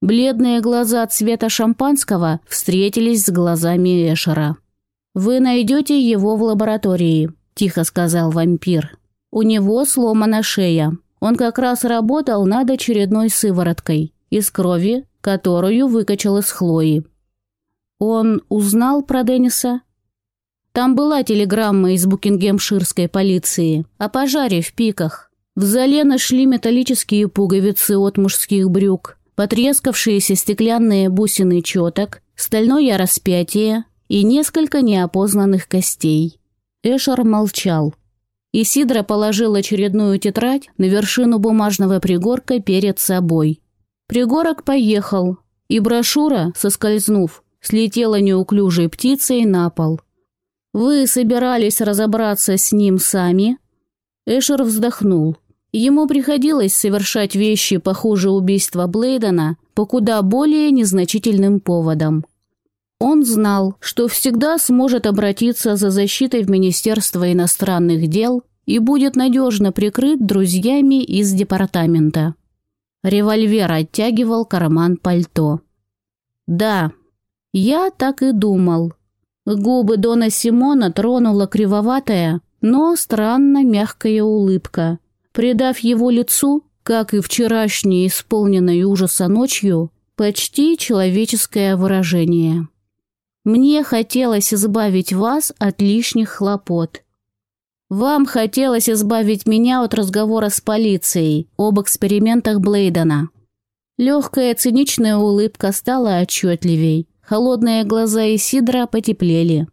Бледные глаза цвета шампанского встретились с глазами Эшера. «Вы найдете его в лаборатории», – тихо сказал вампир. «У него сломана шея. Он как раз работал над очередной сывороткой из крови, которую выкачал из Хлои. Он узнал про Денниса? Там была телеграмма из букингемширской полиции о пожаре в пиках. В зале нашли металлические пуговицы от мужских брюк, потрескавшиеся стеклянные бусины четок, стальное распятие и несколько неопознанных костей. Эшер молчал. Исидра положил очередную тетрадь на вершину бумажного пригорка перед собой. Пригорок поехал, и брошюра, соскользнув, слетела неуклюжей птицей на пол. «Вы собирались разобраться с ним сами?» Эшер вздохнул. Ему приходилось совершать вещи похуже убийства Блейдена по куда более незначительным поводам. Он знал, что всегда сможет обратиться за защитой в Министерство иностранных дел и будет надежно прикрыт друзьями из департамента. Револьвер оттягивал карман пальто. «Да, я так и думал». Губы Дона Симона тронула кривоватая, но странно мягкая улыбка, придав его лицу, как и вчерашней исполненной ужаса ночью, почти человеческое выражение. Мне хотелось избавить вас от лишних хлопот. Вам хотелось избавить меня от разговора с полицией об экспериментах Блейдена. Легкая циничная улыбка стала отчетливей. Холодные глаза Исидра потеплели.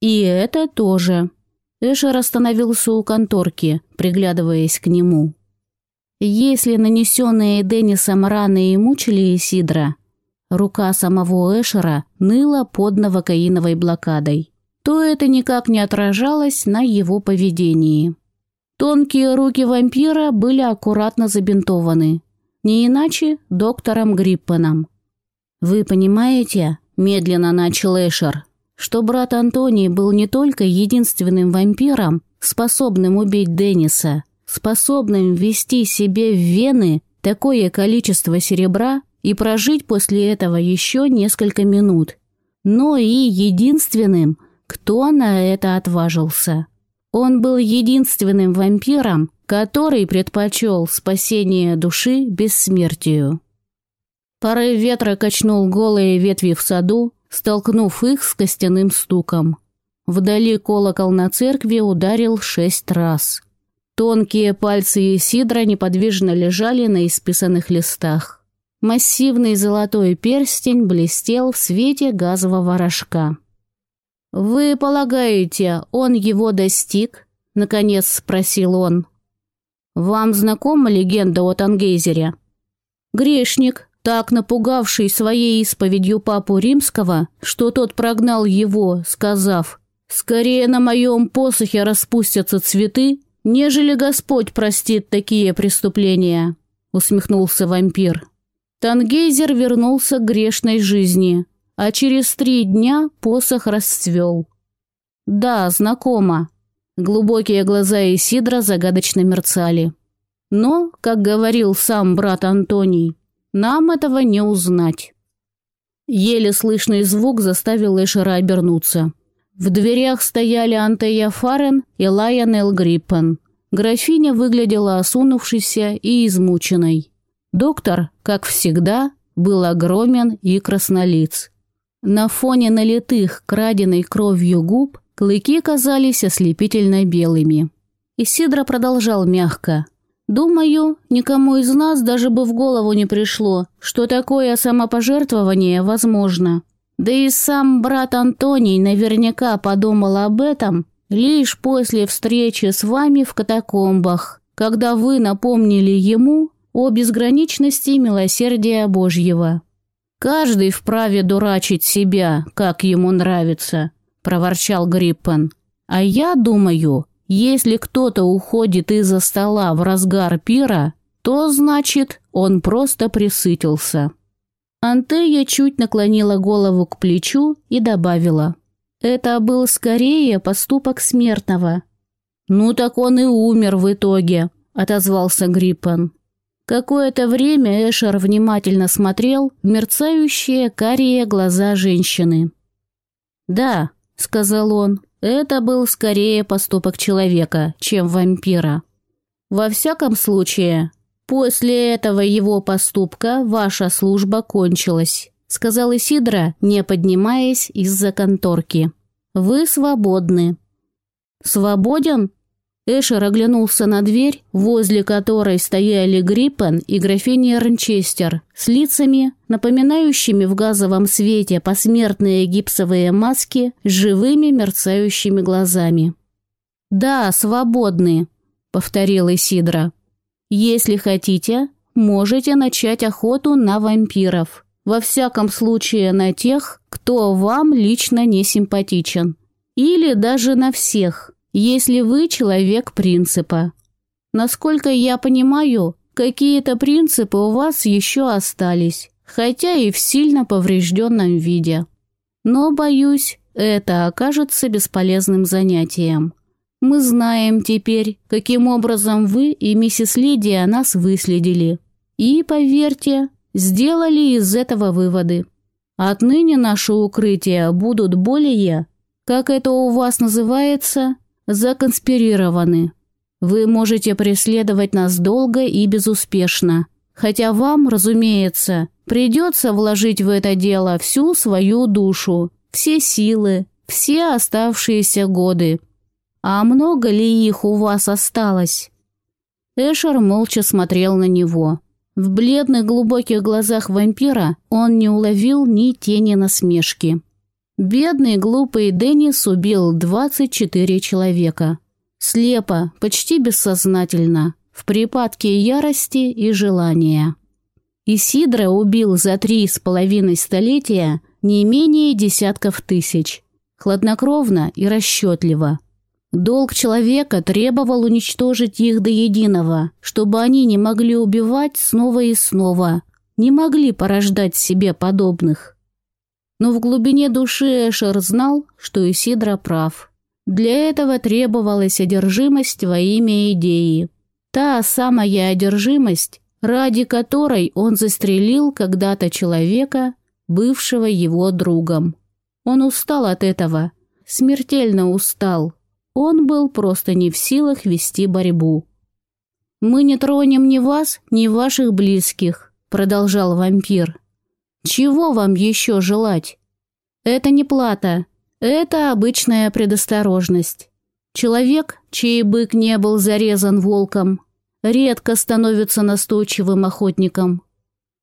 И это тоже. Эшер остановился у конторки, приглядываясь к нему. Если нанесенные Деннисом раны и мучили Исидра, рука самого Эшера ныла под новокаиновой блокадой, то это никак не отражалось на его поведении. Тонкие руки вампира были аккуратно забинтованы, не иначе доктором Гриппеном. «Вы понимаете?» – медленно начал Эшер, что брат Антоний был не только единственным вампиром, способным убить Денниса, способным ввести себе в вены такое количество серебра, и прожить после этого еще несколько минут. Но и единственным, кто на это отважился. Он был единственным вампиром, который предпочел спасение души бессмертию. Порыв ветра качнул голые ветви в саду, столкнув их с костяным стуком. Вдали колокол на церкви ударил шесть раз. Тонкие пальцы Исидра неподвижно лежали на исписанных листах. Массивный золотой перстень блестел в свете газового рожка. «Вы полагаете, он его достиг?» — наконец спросил он. «Вам знакома легенда о Тангейзере?» Грешник, так напугавший своей исповедью папу римского, что тот прогнал его, сказав, «Скорее на моем посохе распустятся цветы, нежели Господь простит такие преступления», — усмехнулся вампир. Тангейзер вернулся к грешной жизни, а через три дня посох расцвел. Да, знакомо. Глубокие глаза Исидра загадочно мерцали. Но, как говорил сам брат Антоний, нам этого не узнать. Еле слышный звук заставил Эшера обернуться. В дверях стояли Антея Фарен и Лайонел Гриппен. Графиня выглядела осунувшейся и измученной. Доктор, как всегда, был огромен и краснолиц. На фоне налитых краденой кровью губ клыки казались ослепительно белыми. Исидро продолжал мягко. «Думаю, никому из нас даже бы в голову не пришло, что такое самопожертвование возможно. Да и сам брат Антоний наверняка подумал об этом лишь после встречи с вами в катакомбах, когда вы напомнили ему о безграничности милосердия Божьего. «Каждый вправе дурачить себя, как ему нравится», – проворчал Гриппен. «А я думаю, если кто-то уходит из-за стола в разгар пира, то, значит, он просто присытился». Антея чуть наклонила голову к плечу и добавила. «Это был скорее поступок смертного». «Ну так он и умер в итоге», – отозвался Гриппен. Какое-то время Эшер внимательно смотрел в мерцающие карие глаза женщины. «Да», — сказал он, — «это был скорее поступок человека, чем вампира. Во всяком случае, после этого его поступка ваша служба кончилась», — сказал Исидра, не поднимаясь из-за конторки. «Вы свободны». «Свободен?» Эшер оглянулся на дверь, возле которой стояли Гриппен и графиня Ранчестер, с лицами, напоминающими в газовом свете посмертные гипсовые маски с живыми мерцающими глазами. «Да, свободны», — повторил Исидра. «Если хотите, можете начать охоту на вампиров. Во всяком случае на тех, кто вам лично не симпатичен. Или даже на всех» если вы человек принципа. Насколько я понимаю, какие-то принципы у вас еще остались, хотя и в сильно поврежденном виде. Но, боюсь, это окажется бесполезным занятием. Мы знаем теперь, каким образом вы и миссис Лидия нас выследили. И, поверьте, сделали из этого выводы. Отныне наши укрытия будут более, как это у вас называется, законспирированы. Вы можете преследовать нас долго и безуспешно, хотя вам, разумеется, придется вложить в это дело всю свою душу, все силы, все оставшиеся годы. А много ли их у вас осталось?» Эшер молча смотрел на него. В бледных глубоких глазах вампира он не уловил ни тени насмешки. Бедный глупый Деннис убил 24 человека. Слепо, почти бессознательно, в припадке ярости и желания. Исидра убил за три с половиной столетия не менее десятков тысяч. Хладнокровно и расчетливо. Долг человека требовал уничтожить их до единого, чтобы они не могли убивать снова и снова, не могли порождать себе подобных. Но в глубине души Эшер знал, что Исидра прав. Для этого требовалась одержимость во имя идеи. Та самая одержимость, ради которой он застрелил когда-то человека, бывшего его другом. Он устал от этого, смертельно устал. Он был просто не в силах вести борьбу. «Мы не тронем ни вас, ни ваших близких», — продолжал вампир. Чего вам еще желать? Это не плата, это обычная предосторожность. Человек, чей бык не был зарезан волком, редко становится настойчивым охотником.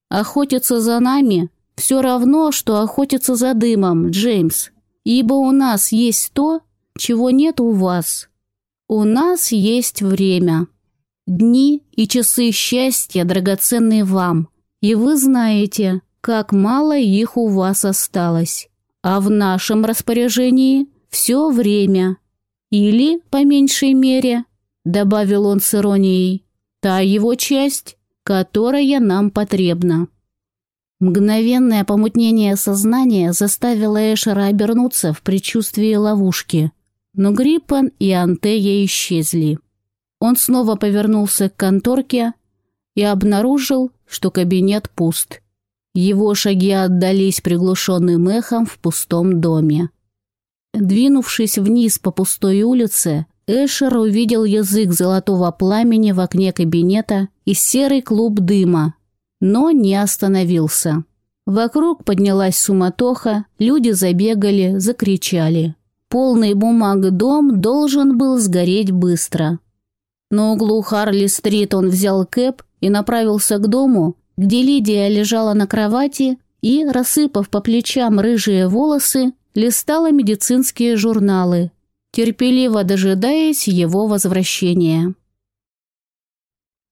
Охотиться за нами все равно, что охотиться за дымом, Джеймс, ибо у нас есть то, чего нет у вас. У нас есть время. Дни и часы счастья драгоценны вам, и вы знаете, как мало их у вас осталось. А в нашем распоряжении все время. Или, по меньшей мере, добавил он с иронией, та его часть, которая нам потребна. Мгновенное помутнение сознания заставило Эшера обернуться в предчувствии ловушки, но Гриппан и Антея исчезли. Он снова повернулся к конторке и обнаружил, что кабинет пуст. Его шаги отдались приглушенным эхом в пустом доме. Двинувшись вниз по пустой улице, Эшер увидел язык золотого пламени в окне кабинета и серый клуб дыма, но не остановился. Вокруг поднялась суматоха, люди забегали, закричали. Полный бумаг дом должен был сгореть быстро. На углу Харли-стрит он взял кэп и направился к дому, где Лидия лежала на кровати и, рассыпав по плечам рыжие волосы, листала медицинские журналы, терпеливо дожидаясь его возвращения.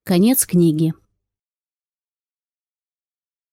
Конец книги.